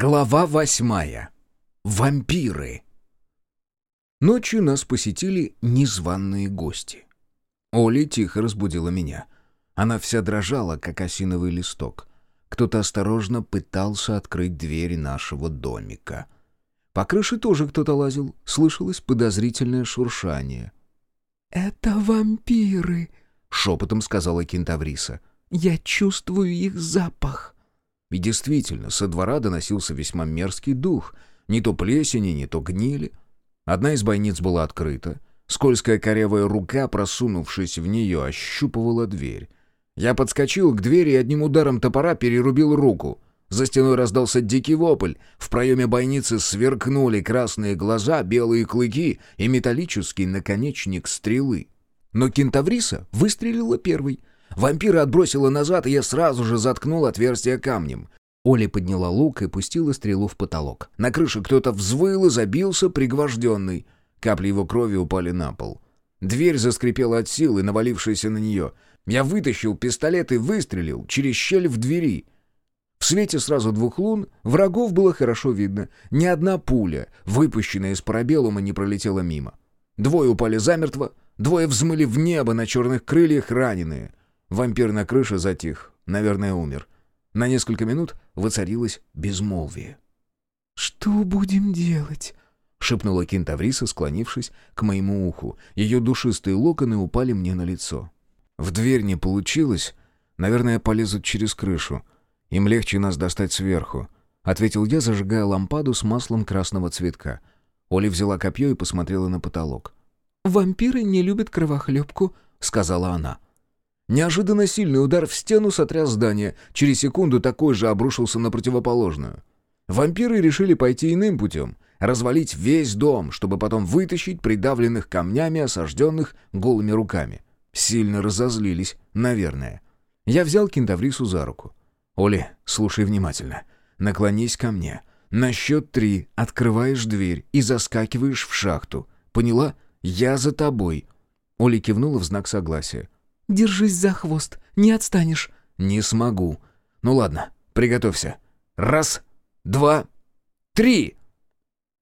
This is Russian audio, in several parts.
Глава восьмая. Вампиры. Ночью нас посетили незваные гости. Оля тихо разбудила меня. Она вся дрожала, как осиновый листок. Кто-то осторожно пытался открыть дверь нашего домика. По крыше тоже кто-то лазил, слышалось подозрительное шуршание. «Это вампиры», — шепотом сказала кентавриса. «Я чувствую их запах». И действительно, со двора доносился весьма мерзкий дух. Не то плесени, не то гнили. Одна из бойниц была открыта. Скользкая корявая рука, просунувшись в нее, ощупывала дверь. Я подскочил к двери и одним ударом топора перерубил руку. За стеной раздался дикий вопль. В проеме бойницы сверкнули красные глаза, белые клыки и металлический наконечник стрелы. Но кентавриса выстрелила первой. Вампира отбросила назад, и я сразу же заткнул отверстие камнем. Оля подняла лук и пустила стрелу в потолок. На крыше кто-то взвыл и забился, пригвожденный. Капли его крови упали на пол. Дверь заскрипела от силы, навалившейся на нее. Я вытащил пистолет и выстрелил через щель в двери. В свете сразу двух лун врагов было хорошо видно. Ни одна пуля, выпущенная из парабеллума, не пролетела мимо. Двое упали замертво, двое взмыли в небо на черных крыльях раненые. Вампир на крыше затих, наверное, умер. На несколько минут воцарилось безмолвие. «Что будем делать?» — шепнула кентавриса, склонившись к моему уху. Ее душистые локоны упали мне на лицо. «В дверь не получилось. Наверное, полезут через крышу. Им легче нас достать сверху», — ответил я, зажигая лампаду с маслом красного цветка. Оля взяла копье и посмотрела на потолок. «Вампиры не любят кровохлебку», — сказала она. Неожиданно сильный удар в стену сотряс здание. Через секунду такой же обрушился на противоположную. Вампиры решили пойти иным путем. Развалить весь дом, чтобы потом вытащить придавленных камнями осажденных голыми руками. Сильно разозлились, наверное. Я взял кентаврису за руку. «Оли, слушай внимательно. Наклонись ко мне. На счет три открываешь дверь и заскакиваешь в шахту. Поняла? Я за тобой». Оля кивнула в знак согласия. Держись за хвост, не отстанешь». «Не смогу. Ну ладно, приготовься. Раз, два, три!»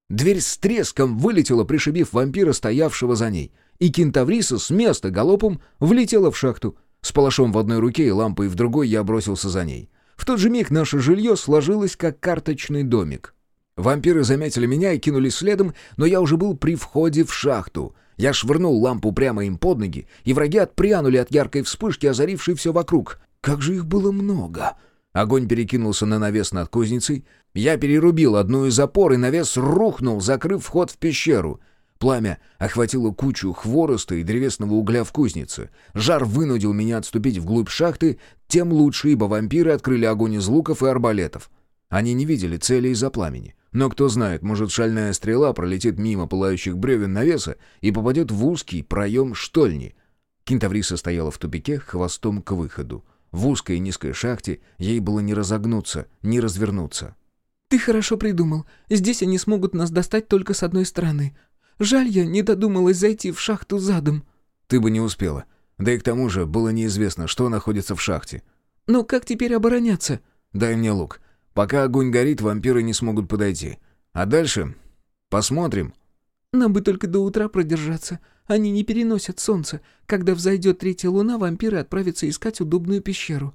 Дверь с треском вылетела, пришибив вампира, стоявшего за ней. И кентавриса с места галопом влетела в шахту. С палашом в одной руке и лампой в другой я бросился за ней. В тот же миг наше жилье сложилось, как карточный домик. Вампиры заметили меня и кинулись следом, но я уже был при входе в шахту — я швырнул лампу прямо им под ноги, и враги отпрянули от яркой вспышки, озарившей все вокруг. Как же их было много! Огонь перекинулся на навес над кузницей. Я перерубил одну из опор, и навес рухнул, закрыв вход в пещеру. Пламя охватило кучу хвороста и древесного угля в кузнице. Жар вынудил меня отступить вглубь шахты, тем лучше, ибо вампиры открыли огонь из луков и арбалетов. Они не видели цели из-за пламени. Но кто знает, может шальная стрела пролетит мимо пылающих бревен навеса и попадет в узкий проем штольни. Кентавриса стояла в тупике, хвостом к выходу. В узкой и низкой шахте ей было не разогнуться, не развернуться. «Ты хорошо придумал. Здесь они смогут нас достать только с одной стороны. Жаль, я не додумалась зайти в шахту задом». «Ты бы не успела. Да и к тому же было неизвестно, что находится в шахте». «Но как теперь обороняться?» «Дай мне лук. Пока огонь горит, вампиры не смогут подойти. А дальше посмотрим. Нам бы только до утра продержаться. Они не переносят солнце. Когда взойдет третья луна, вампиры отправятся искать удобную пещеру.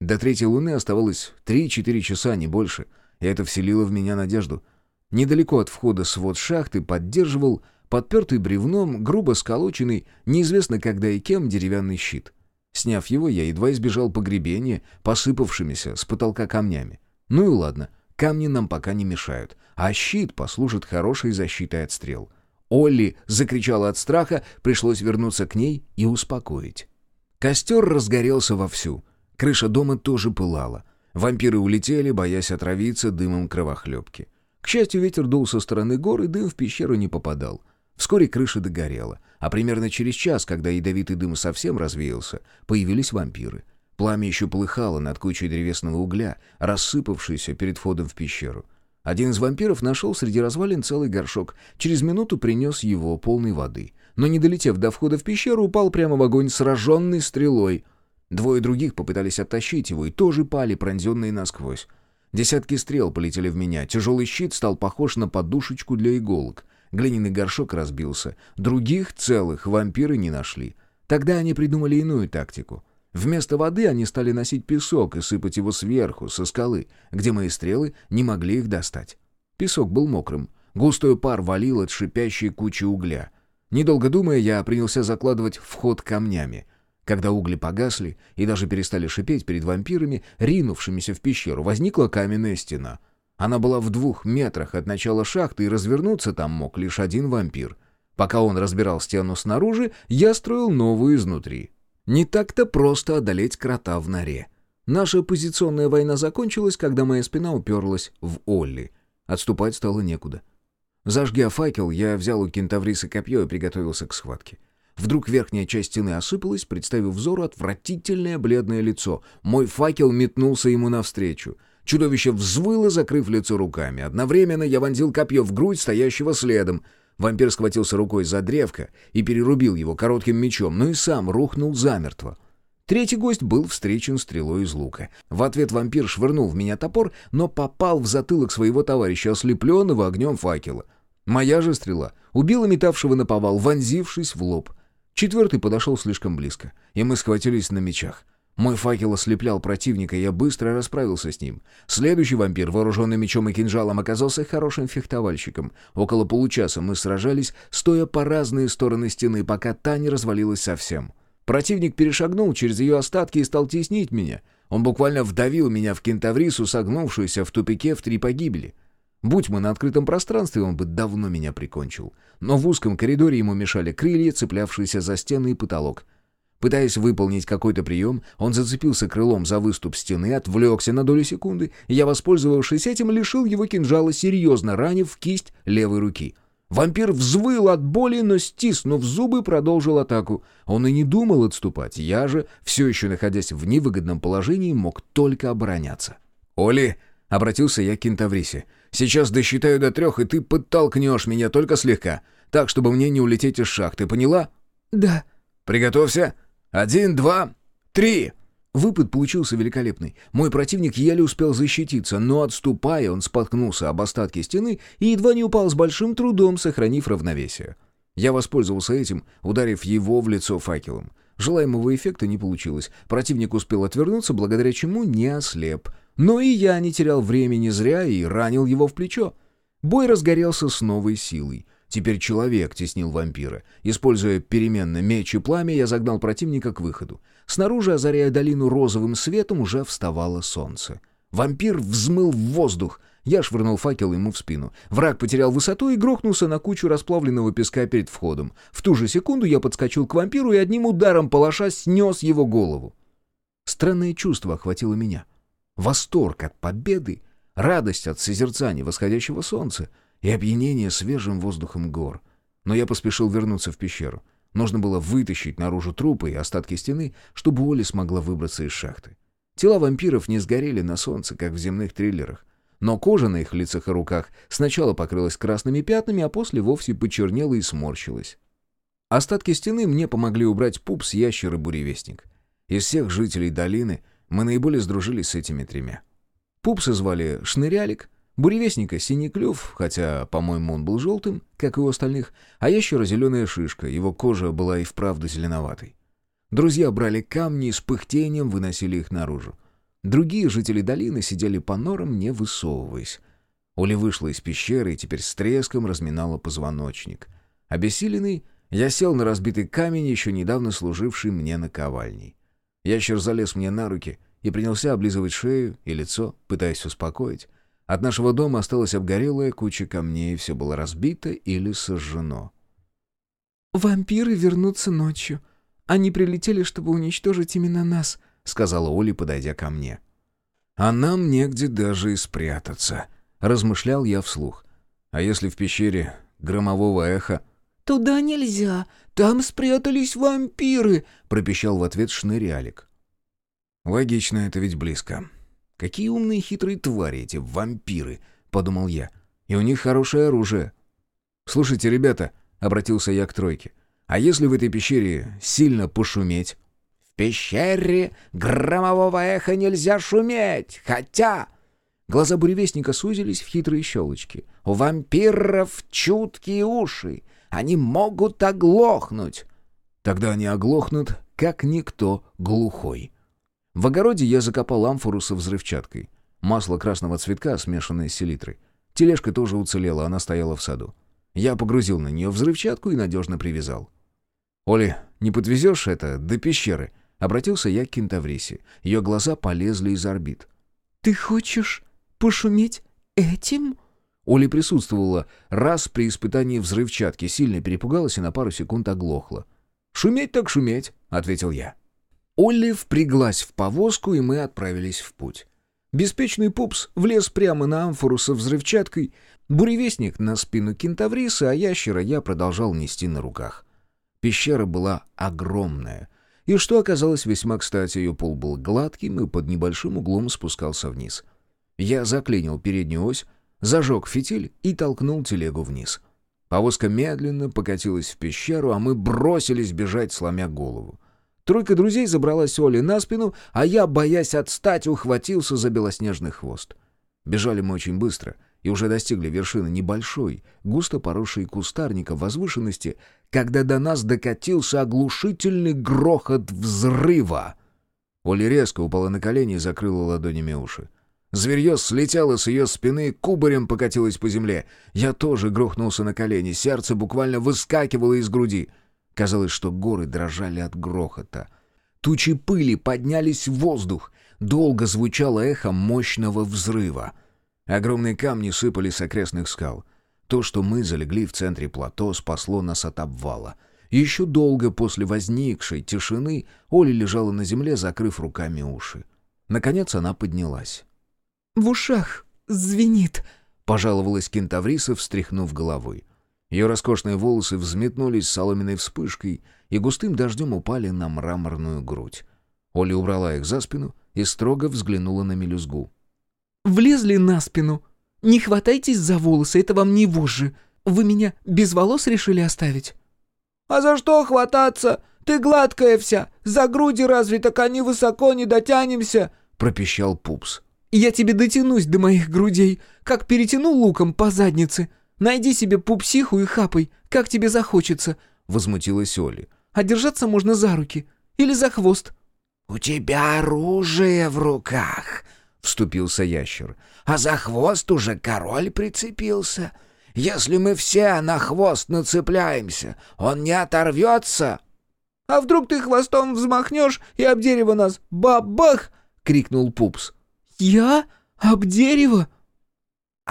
До третьей луны оставалось три-четыре часа, не больше. И это вселило в меня надежду. Недалеко от входа свод шахты поддерживал подпертый бревном, грубо сколоченный, неизвестно когда и кем, деревянный щит. Сняв его, я едва избежал погребения, посыпавшимися с потолка камнями. Ну и ладно, камни нам пока не мешают, а щит послужит хорошей защитой от стрел. Олли закричала от страха, пришлось вернуться к ней и успокоить. Костер разгорелся вовсю. Крыша дома тоже пылала. Вампиры улетели, боясь отравиться дымом кровохлебки. К счастью, ветер дул со стороны гор, и дым в пещеру не попадал. Вскоре крыша догорела, а примерно через час, когда ядовитый дым совсем развеялся, появились вампиры. Пламя еще полыхало над кучей древесного угля, рассыпавшийся перед входом в пещеру. Один из вампиров нашел среди развалин целый горшок. Через минуту принес его полной воды. Но не долетев до входа в пещеру, упал прямо в огонь, сраженный стрелой. Двое других попытались оттащить его и тоже пали, пронзенные насквозь. Десятки стрел полетели в меня, тяжелый щит стал похож на подушечку для иголок. Глиняный горшок разбился. Других целых вампиры не нашли. Тогда они придумали иную тактику. Вместо воды они стали носить песок и сыпать его сверху, со скалы, где мои стрелы не могли их достать. Песок был мокрым. Густой пар валил от шипящей кучи угля. Недолго думая, я принялся закладывать вход камнями. Когда угли погасли и даже перестали шипеть перед вампирами, ринувшимися в пещеру, возникла каменная стена. Она была в двух метрах от начала шахты, и развернуться там мог лишь один вампир. Пока он разбирал стену снаружи, я строил новую изнутри. Не так-то просто одолеть крота в норе. Наша позиционная война закончилась, когда моя спина уперлась в Олли. Отступать стало некуда. Зажгя факел, я взял у кентавриса копье и приготовился к схватке. Вдруг верхняя часть стены осыпалась, представив взору отвратительное бледное лицо. Мой факел метнулся ему навстречу. Чудовище взвыло, закрыв лицо руками. Одновременно я вонзил копье в грудь стоящего следом — Вампир схватился рукой за древко и перерубил его коротким мечом, но и сам рухнул замертво. Третий гость был встречен стрелой из лука. В ответ вампир швырнул в меня топор, но попал в затылок своего товарища, ослепленного огнем факела. Моя же стрела убила метавшего на повал, вонзившись в лоб. Четвертый подошел слишком близко, и мы схватились на мечах. Мой факел ослеплял противника, и я быстро расправился с ним. Следующий вампир, вооруженный мечом и кинжалом, оказался хорошим фехтовальщиком. Около получаса мы сражались, стоя по разные стороны стены, пока та не развалилась совсем. Противник перешагнул через ее остатки и стал теснить меня. Он буквально вдавил меня в кентаврису, согнувшуюся в тупике в три погибели. Будь мы на открытом пространстве, он бы давно меня прикончил. Но в узком коридоре ему мешали крылья, цеплявшиеся за стены и потолок. Пытаясь выполнить какой-то прием, он зацепился крылом за выступ стены, отвлекся на долю секунды, и я, воспользовавшись этим, лишил его кинжала, серьезно ранив в кисть левой руки. Вампир взвыл от боли, но, стиснув зубы, продолжил атаку. Он и не думал отступать, я же, все еще находясь в невыгодном положении, мог только обороняться. «Оли!» — обратился я к кентаврисе. «Сейчас досчитаю до трех, и ты подтолкнешь меня только слегка, так, чтобы мне не улететь из шахты, поняла?» «Да». «Приготовься!» Один, два, три!» Выпад получился великолепный. Мой противник еле успел защититься, но, отступая, он споткнулся об остатки стены и едва не упал с большим трудом, сохранив равновесие. Я воспользовался этим, ударив его в лицо факелом. Желаемого эффекта не получилось. Противник успел отвернуться, благодаря чему не ослеп. Но и я не терял времени зря и ранил его в плечо. Бой разгорелся с новой силой. Теперь человек теснил вампира. Используя переменно меч и пламя, я загнал противника к выходу. Снаружи, озаряя долину розовым светом, уже вставало солнце. Вампир взмыл в воздух. Я швырнул факел ему в спину. Враг потерял высоту и грохнулся на кучу расплавленного песка перед входом. В ту же секунду я подскочил к вампиру и одним ударом палаша снес его голову. Странное чувство охватило меня. Восторг от победы, радость от созерцания восходящего солнца — и опьянение свежим воздухом гор. Но я поспешил вернуться в пещеру. Нужно было вытащить наружу трупы и остатки стены, чтобы Оли смогла выбраться из шахты. Тела вампиров не сгорели на солнце, как в земных триллерах. Но кожа на их лицах и руках сначала покрылась красными пятнами, а после вовсе почернела и сморщилась. Остатки стены мне помогли убрать пупс, ящер и буревестник. Из всех жителей долины мы наиболее сдружились с этими тремя. Пупса звали Шнырялик, Буревестника синий клюв, хотя, по-моему, он был желтым, как и у остальных, а ящера зеленая шишка, его кожа была и вправду зеленоватой. Друзья брали камни и с пыхтением выносили их наружу. Другие жители долины сидели по норам, не высовываясь. Оля вышла из пещеры и теперь с треском разминала позвоночник. Обессиленный, я сел на разбитый камень, еще недавно служивший мне наковальней. Ящер залез мне на руки и принялся облизывать шею и лицо, пытаясь успокоить. От нашего дома осталась обгорелая куча камней, все было разбито или сожжено. «Вампиры вернутся ночью. Они прилетели, чтобы уничтожить именно нас», — сказала Оля, подойдя ко мне. «А нам негде даже и спрятаться», — размышлял я вслух. «А если в пещере громового эха...» «Туда нельзя, там спрятались вампиры», — пропищал в ответ шнырялик. «Логично, это ведь близко. Какие умные хитрые твари эти вампиры, подумал я. И у них хорошее оружие. Слушайте, ребята, обратился я к тройке. А если в этой пещере сильно пошуметь? В пещере громового эха нельзя шуметь, хотя Глаза буревестника сузились в хитрые щелочки. «У вампиров чуткие уши. Они могут оглохнуть». Тогда они оглохнут, как никто глухой. В огороде я закопал амфору со взрывчаткой. Масло красного цветка, смешанное с селитрой. Тележка тоже уцелела, она стояла в саду. Я погрузил на нее взрывчатку и надежно привязал. «Оли, не подвезешь это до пещеры?» Обратился я к кентаврисе. Ее глаза полезли из орбит. «Ты хочешь пошуметь этим?» Оля присутствовала раз при испытании взрывчатки, сильно перепугалась и на пару секунд оглохла. «Шуметь так шуметь», — ответил я. Олли впряглась в повозку, и мы отправились в путь. Беспечный пупс влез прямо на амфору со взрывчаткой, буревестник на спину кентавриса, а ящера я продолжал нести на руках. Пещера была огромная, и что оказалось весьма кстати, ее пол был гладким и под небольшим углом спускался вниз. Я заклинил переднюю ось, зажег фитиль и толкнул телегу вниз. Повозка медленно покатилась в пещеру, а мы бросились бежать, сломя голову. Тройка друзей забралась Оли на спину, а я, боясь отстать, ухватился за белоснежный хвост. Бежали мы очень быстро и уже достигли вершины небольшой, густо поросшей кустарником возвышенности, когда до нас докатился оглушительный грохот взрыва. Оля резко упала на колени и закрыла ладонями уши. Зверье слетело с ее спины, кубарем покатилось по земле. Я тоже грохнулся на колени, сердце буквально выскакивало из груди — Казалось, что горы дрожали от грохота. Тучи пыли поднялись в воздух. Долго звучало эхо мощного взрыва. Огромные камни сыпали с окрестных скал. То, что мы залегли в центре плато, спасло нас от обвала. Еще долго после возникшей тишины Оля лежала на земле, закрыв руками уши. Наконец она поднялась. «В ушах звенит», — пожаловалась кентавриса, встряхнув головой. Ее роскошные волосы взметнулись соломенной вспышкой и густым дождем упали на мраморную грудь. Оля убрала их за спину и строго взглянула на мелюзгу. «Влезли на спину. Не хватайтесь за волосы, это вам не вожжи. Вы меня без волос решили оставить?» «А за что хвататься? Ты гладкая вся. За груди разве так они высоко не дотянемся?» — пропищал Пупс. «Я тебе дотянусь до моих грудей, как перетяну луком по заднице. Найди себе пупсиху и хапай, как тебе захочется», — возмутилась Оля. «А держаться можно за руки или за хвост». «У тебя оружие в руках», — вступился ящер. «А за хвост уже король прицепился. Если мы все на хвост нацепляемся, он не оторвется». «А вдруг ты хвостом взмахнешь и об дерево нас бабах!» — крикнул Пупс. «Я? Об дерево?»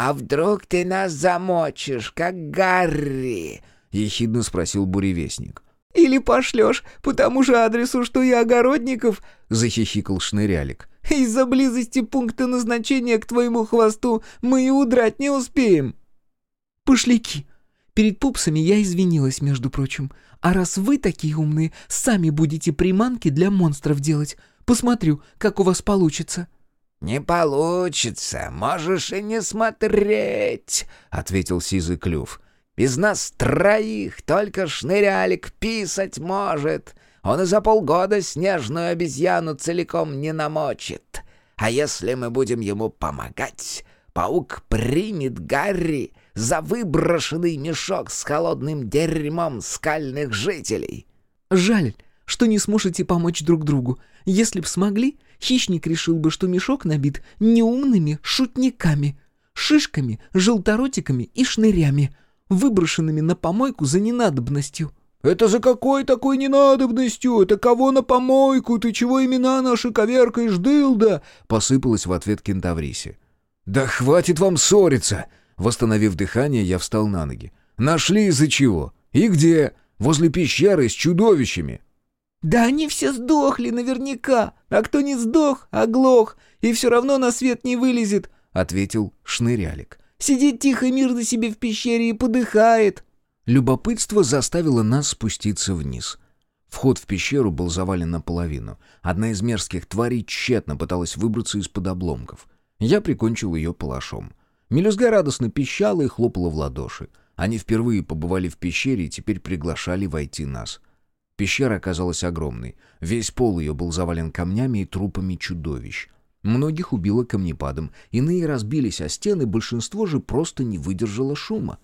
«А вдруг ты нас замочишь, как Гарри?» — ехидно спросил буревестник. «Или пошлешь по тому же адресу, что и огородников?» — захихикал шнырялик. «Из-за близости пункта назначения к твоему хвосту мы и удрать не успеем». «Пошляки! Перед пупсами я извинилась, между прочим. А раз вы такие умные, сами будете приманки для монстров делать. Посмотрю, как у вас получится». «Не получится, можешь и не смотреть», — ответил сизый клюв. «Без нас троих только шнырялик писать может. Он и за полгода снежную обезьяну целиком не намочит. А если мы будем ему помогать, паук примет Гарри за выброшенный мешок с холодным дерьмом скальных жителей». «Жаль, что не сможете помочь друг другу. Если б смогли, хищник решил бы, что мешок набит неумными шутниками, шишками, желторотиками и шнырями, выброшенными на помойку за ненадобностью. «Это за какой такой ненадобностью? Это кого на помойку? Ты чего имена наши коверкаешь, дылда?» Посыпалась в ответ кентаврисе. «Да хватит вам ссориться!» Восстановив дыхание, я встал на ноги. «Нашли из-за чего? И где? Возле пещеры с чудовищами!» «Да они все сдохли наверняка, а кто не сдох, оглох, и все равно на свет не вылезет», — ответил Шнырялик. «Сидит тихо мирно себе в пещере и подыхает». Любопытство заставило нас спуститься вниз. Вход в пещеру был завален наполовину. Одна из мерзких тварей тщетно пыталась выбраться из-под обломков. Я прикончил ее палашом. Мелюзга радостно пищала и хлопала в ладоши. Они впервые побывали в пещере и теперь приглашали войти нас — Пещера оказалась огромной. Весь пол ее был завален камнями и трупами чудовищ. Многих убило камнепадом, иные разбились о стены, большинство же просто не выдержало шума.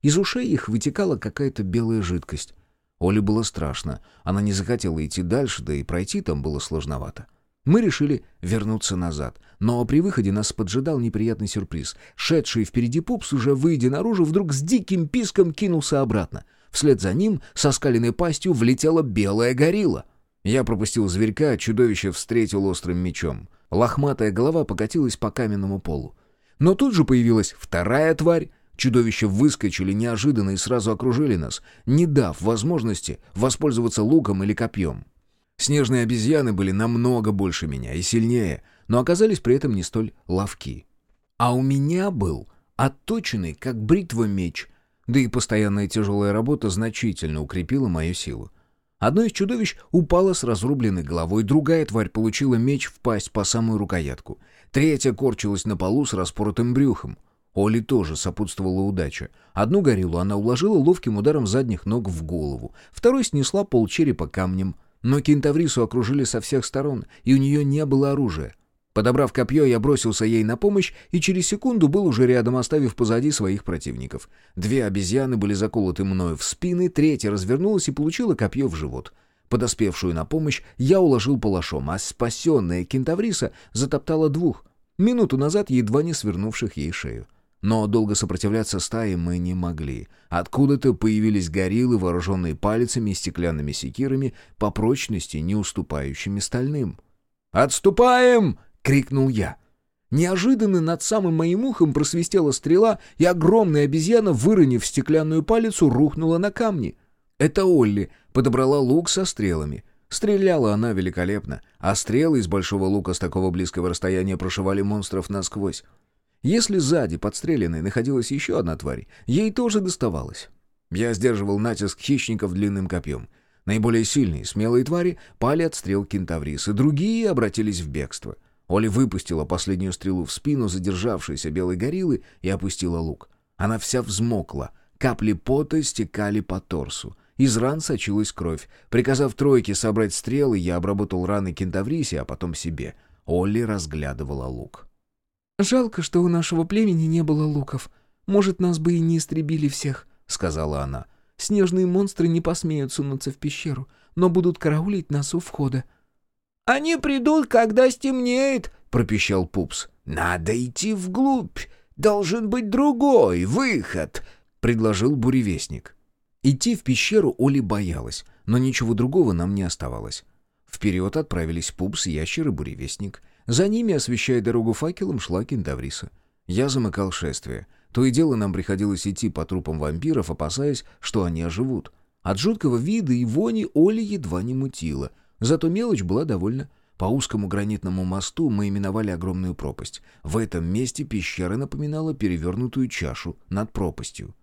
Из ушей их вытекала какая-то белая жидкость. Оле было страшно, она не захотела идти дальше, да и пройти там было сложновато. Мы решили вернуться назад, но при выходе нас поджидал неприятный сюрприз. Шедший впереди пупс, уже выйдя наружу, вдруг с диким писком кинулся обратно. Вслед за ним со скаленной пастью влетела белая горилла. Я пропустил зверька, чудовище встретил острым мечом. Лохматая голова покатилась по каменному полу. Но тут же появилась вторая тварь. Чудовища выскочили неожиданно и сразу окружили нас, не дав возможности воспользоваться луком или копьем. Снежные обезьяны были намного больше меня и сильнее, но оказались при этом не столь ловки. А у меня был отточенный, как бритва, меч, да и постоянная тяжелая работа значительно укрепила мою силу. Одно из чудовищ упало с разрубленной головой, другая тварь получила меч в пасть по самую рукоятку, третья корчилась на полу с распоротым брюхом. Оли тоже сопутствовала удача. Одну гориллу она уложила ловким ударом задних ног в голову, второй снесла полчерепа камнем — но кентаврису окружили со всех сторон, и у нее не было оружия. Подобрав копье, я бросился ей на помощь и через секунду был уже рядом, оставив позади своих противников. Две обезьяны были заколоты мною в спины, третья развернулась и получила копье в живот. Подоспевшую на помощь я уложил палашом, а спасенная кентавриса затоптала двух, минуту назад едва не свернувших ей шею. Но долго сопротивляться стае мы не могли. Откуда-то появились гориллы, вооруженные палицами и стеклянными секирами, по прочности не уступающими стальным. «Отступаем!» — крикнул я. Неожиданно над самым моим ухом просвистела стрела, и огромная обезьяна, выронив стеклянную палицу, рухнула на камни. Это Олли подобрала лук со стрелами. Стреляла она великолепно, а стрелы из большого лука с такого близкого расстояния прошивали монстров насквозь. Если сзади подстреленной находилась еще одна тварь, ей тоже доставалось. Я сдерживал натиск хищников длинным копьем. Наиболее сильные, смелые твари пали от стрел кентаврисы, другие обратились в бегство. Оля выпустила последнюю стрелу в спину задержавшейся белой гориллы и опустила лук. Она вся взмокла, капли пота стекали по торсу. Из ран сочилась кровь. Приказав тройке собрать стрелы, я обработал раны кентаврисе, а потом себе. Олли разглядывала лук. «Жалко, что у нашего племени не было луков. Может, нас бы и не истребили всех», — сказала она. «Снежные монстры не посмеют сунуться в пещеру, но будут караулить нас у входа». «Они придут, когда стемнеет», — пропищал Пупс. «Надо идти вглубь. Должен быть другой выход», — предложил буревестник. Идти в пещеру Оли боялась, но ничего другого нам не оставалось. Вперед отправились Пупс, Ящер и Буревестник. За ними, освещая дорогу факелом, шла кентавриса. Я замыкал шествие. То и дело нам приходилось идти по трупам вампиров, опасаясь, что они оживут. От жуткого вида и вони Оли едва не мутила. Зато мелочь была довольна. По узкому гранитному мосту мы именовали огромную пропасть. В этом месте пещера напоминала перевернутую чашу над пропастью.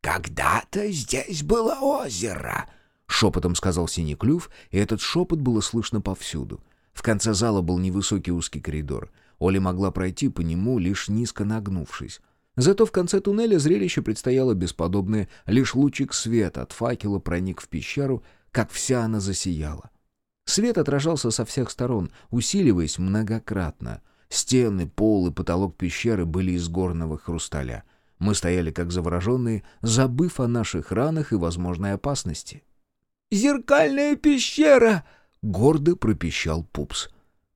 «Когда-то здесь было озеро», — шепотом сказал Синий Клюв, и этот шепот было слышно повсюду. В конце зала был невысокий узкий коридор. Оля могла пройти по нему, лишь низко нагнувшись. Зато в конце туннеля зрелище предстояло бесподобное. Лишь лучик света от факела проник в пещеру, как вся она засияла. Свет отражался со всех сторон, усиливаясь многократно. Стены, пол и потолок пещеры были из горного хрусталя. Мы стояли как завороженные, забыв о наших ранах и возможной опасности. «Зеркальная пещера!» — гордо пропищал Пупс.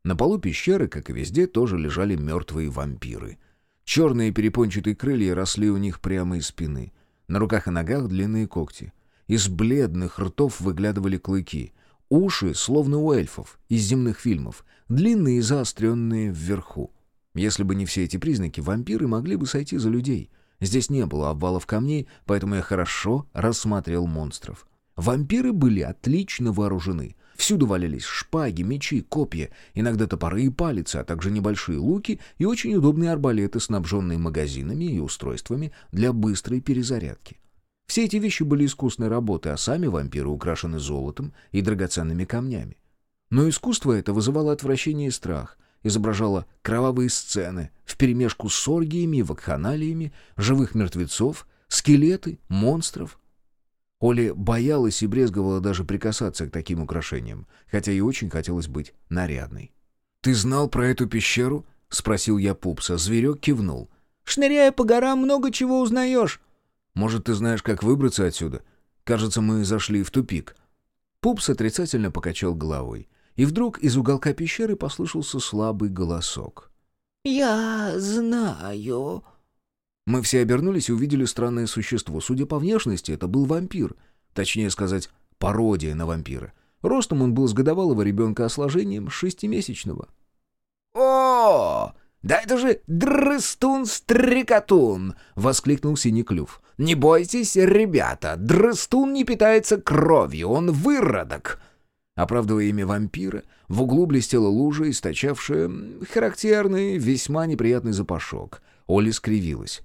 На полу пещеры, как и везде, тоже лежали мертвые вампиры. Черные перепончатые крылья росли у них прямо из спины. На руках и ногах длинные когти. Из бледных ртов выглядывали клыки. Уши, словно у эльфов, из земных фильмов, длинные и заостренные вверху. Если бы не все эти признаки, вампиры могли бы сойти за людей. Здесь не было обвалов камней, поэтому я хорошо рассмотрел монстров. Вампиры были отлично вооружены. Всюду валялись шпаги, мечи, копья, иногда топоры и палицы, а также небольшие луки и очень удобные арбалеты, снабженные магазинами и устройствами для быстрой перезарядки. Все эти вещи были искусной работы, а сами вампиры украшены золотом и драгоценными камнями. Но искусство это вызывало отвращение и страх, изображало кровавые сцены вперемешку с оргиями и вакханалиями, живых мертвецов, скелеты, монстров, Оля боялась и брезговала даже прикасаться к таким украшениям, хотя и очень хотелось быть нарядной. «Ты знал про эту пещеру?» — спросил я пупса. Зверек кивнул. «Шныряя по горам, много чего узнаешь». «Может, ты знаешь, как выбраться отсюда? Кажется, мы зашли в тупик». Пупс отрицательно покачал головой. И вдруг из уголка пещеры послышался слабый голосок. «Я знаю». Мы все обернулись и увидели странное существо. Судя по внешности, это был вампир. Точнее сказать, пародия на вампира. Ростом он был с годовалого ребенка, а сложением шестимесячного. «О, да это же дрыстун-стрекотун!» — воскликнул Синеклюв. «Не бойтесь, ребята, дрыстун не питается кровью, он выродок!» Оправдывая имя вампира, в углу блестела лужа, источавшая характерный, весьма неприятный запашок. Оля скривилась.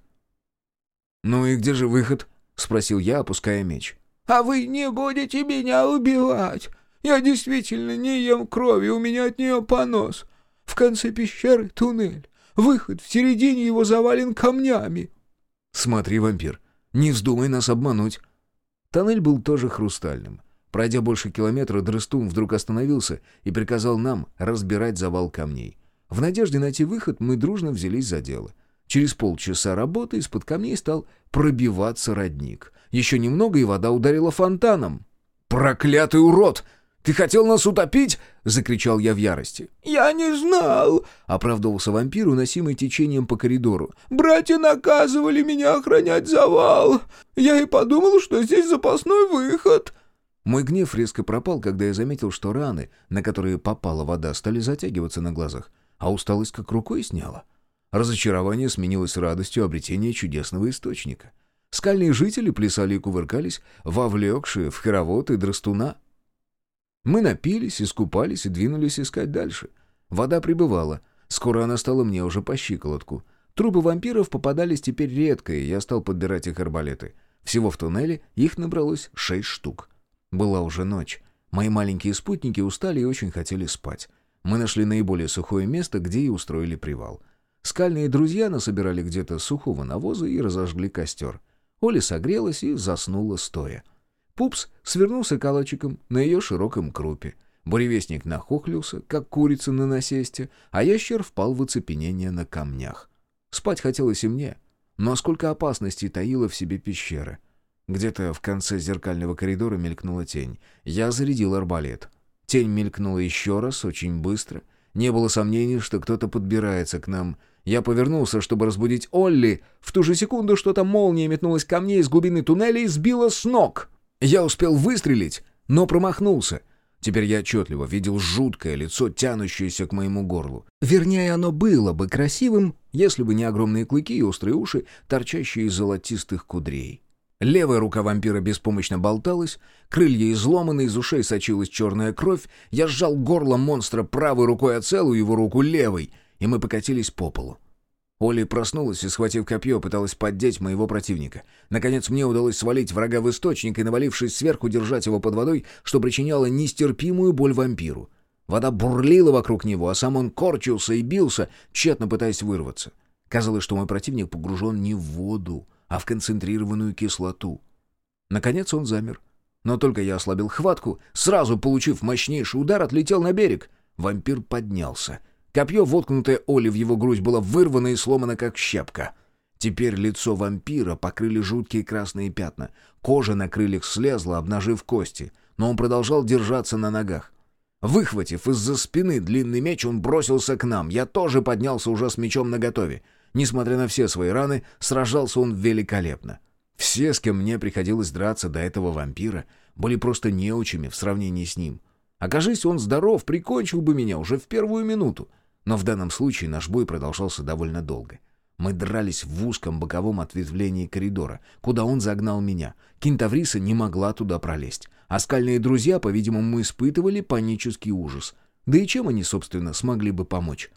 «Ну и где же выход?» — спросил я, опуская меч. «А вы не будете меня убивать! Я действительно не ем крови, у меня от нее понос. В конце пещеры туннель. Выход в середине его завален камнями». «Смотри, вампир, не вздумай нас обмануть». Тоннель был тоже хрустальным. Пройдя больше километра, Дрыстун вдруг остановился и приказал нам разбирать завал камней. В надежде найти выход мы дружно взялись за дело. Через полчаса работы из-под камней стал пробиваться родник. Еще немного, и вода ударила фонтаном. «Проклятый урод! Ты хотел нас утопить?» — закричал я в ярости. «Я не знал!» — оправдывался вампир, уносимый течением по коридору. «Братья наказывали меня охранять завал. Я и подумал, что здесь запасной выход». Мой гнев резко пропал, когда я заметил, что раны, на которые попала вода, стали затягиваться на глазах, а усталость как рукой сняла. Разочарование сменилось радостью обретения чудесного источника. Скальные жители плясали и кувыркались, вовлекшие в хоровод и драстуна. Мы напились, искупались и двинулись искать дальше. Вода прибывала. Скоро она стала мне уже по щиколотку. Трупы вампиров попадались теперь редко, и я стал подбирать их арбалеты. Всего в туннеле их набралось шесть штук. Была уже ночь. Мои маленькие спутники устали и очень хотели спать. Мы нашли наиболее сухое место, где и устроили привал. Скальные друзья насобирали где-то сухого навоза и разожгли костер. Оля согрелась и заснула стоя. Пупс свернулся калачиком на ее широком крупе. Буревестник нахохлился, как курица на насесте, а ящер впал в оцепенение на камнях. Спать хотелось и мне, но сколько опасностей таила в себе пещера. Где-то в конце зеркального коридора мелькнула тень. Я зарядил арбалет. Тень мелькнула еще раз, очень быстро. Не было сомнений, что кто-то подбирается к нам. Я повернулся, чтобы разбудить Олли. В ту же секунду что-то молния метнулась ко мне из глубины туннеля и сбила с ног. Я успел выстрелить, но промахнулся. Теперь я отчетливо видел жуткое лицо, тянущееся к моему горлу. Вернее, оно было бы красивым, если бы не огромные клыки и острые уши, торчащие из золотистых кудрей. Левая рука вампира беспомощно болталась, крылья изломаны, из ушей сочилась черная кровь. Я сжал горло монстра правой рукой, а целую его руку левой, и мы покатились по полу. Оля проснулась и, схватив копье, пыталась поддеть моего противника. Наконец мне удалось свалить врага в источник и, навалившись сверху, держать его под водой, что причиняло нестерпимую боль вампиру. Вода бурлила вокруг него, а сам он корчился и бился, тщетно пытаясь вырваться. Казалось, что мой противник погружен не в воду, а в концентрированную кислоту. Наконец он замер. Но только я ослабил хватку, сразу получив мощнейший удар, отлетел на берег. Вампир поднялся. Копье, воткнутое Оли в его грудь, было вырвано и сломано, как щепка. Теперь лицо вампира покрыли жуткие красные пятна. Кожа на крыльях слезла, обнажив кости. Но он продолжал держаться на ногах. Выхватив из-за спины длинный меч, он бросился к нам. Я тоже поднялся уже с мечом наготове. Несмотря на все свои раны, сражался он великолепно. Все, с кем мне приходилось драться до этого вампира, были просто неучими в сравнении с ним. Окажись он здоров, прикончил бы меня уже в первую минуту. Но в данном случае наш бой продолжался довольно долго. Мы дрались в узком боковом ответвлении коридора, куда он загнал меня. Кентавриса не могла туда пролезть. А скальные друзья, по-видимому, испытывали панический ужас. Да и чем они, собственно, смогли бы помочь?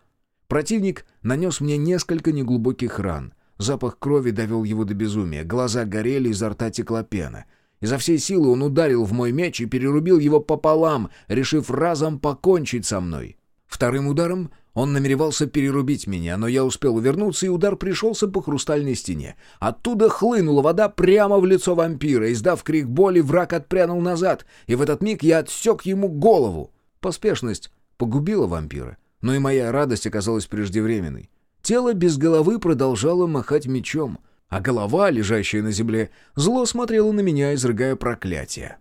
Противник нанес мне несколько неглубоких ран. Запах крови довел его до безумия. Глаза горели, изо рта текла пена — Изо всей силы он ударил в мой меч и перерубил его пополам, решив разом покончить со мной. Вторым ударом он намеревался перерубить меня, но я успел увернуться, и удар пришелся по хрустальной стене. Оттуда хлынула вода прямо в лицо вампира. Издав крик боли, враг отпрянул назад, и в этот миг я отсек ему голову. Поспешность погубила вампира. но и моя радость оказалась преждевременной. Тело без головы продолжало махать мечом, а голова, лежащая на земле, зло смотрела на меня, изрыгая проклятие.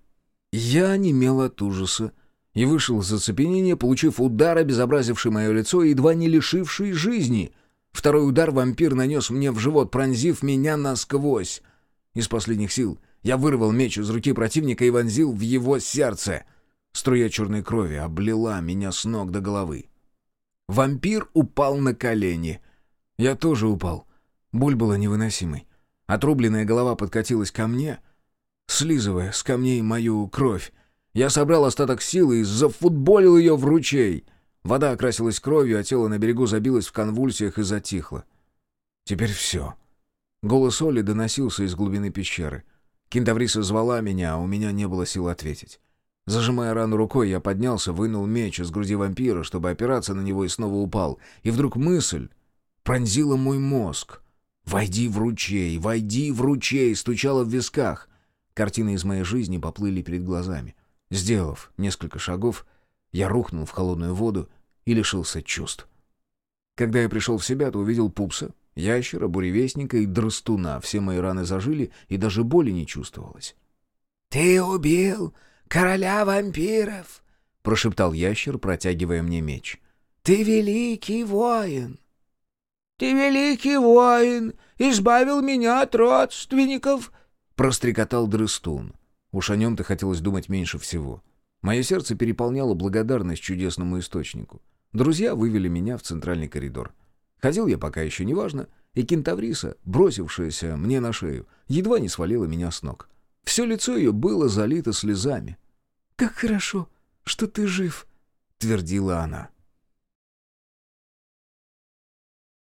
Я немел от ужаса и вышел из оцепенения, получив удар, обезобразивший мое лицо и едва не лишивший жизни. Второй удар вампир нанес мне в живот, пронзив меня насквозь. Из последних сил я вырвал меч из руки противника и вонзил в его сердце. Струя черной крови облила меня с ног до головы. Вампир упал на колени. Я тоже упал. Боль была невыносимой. Отрубленная голова подкатилась ко мне, слизывая с камней мою кровь. Я собрал остаток силы и зафутболил ее в ручей. Вода окрасилась кровью, а тело на берегу забилось в конвульсиях и затихло. Теперь все. Голос Оли доносился из глубины пещеры. Кентавриса звала меня, а у меня не было сил ответить. Зажимая рану рукой, я поднялся, вынул меч из груди вампира, чтобы опираться на него и снова упал. И вдруг мысль пронзила мой мозг. «Войди в ручей! Войди в ручей!» стучала в висках. Картины из моей жизни поплыли перед глазами. Сделав несколько шагов, я рухнул в холодную воду и лишился чувств. Когда я пришел в себя, то увидел пупса, ящера, буревестника и дростуна. Все мои раны зажили, и даже боли не чувствовалось. «Ты убил короля вампиров!» — прошептал ящер, протягивая мне меч. «Ты великий воин!» «Ты великий воин! Избавил меня от родственников!» — прострекотал дрыстун. Уж о нем-то хотелось думать меньше всего. Мое сердце переполняло благодарность чудесному источнику. Друзья вывели меня в центральный коридор. Ходил я пока еще неважно, и кентавриса, бросившаяся мне на шею, едва не свалила меня с ног. Все лицо ее было залито слезами. «Как хорошо, что ты жив», — твердила она.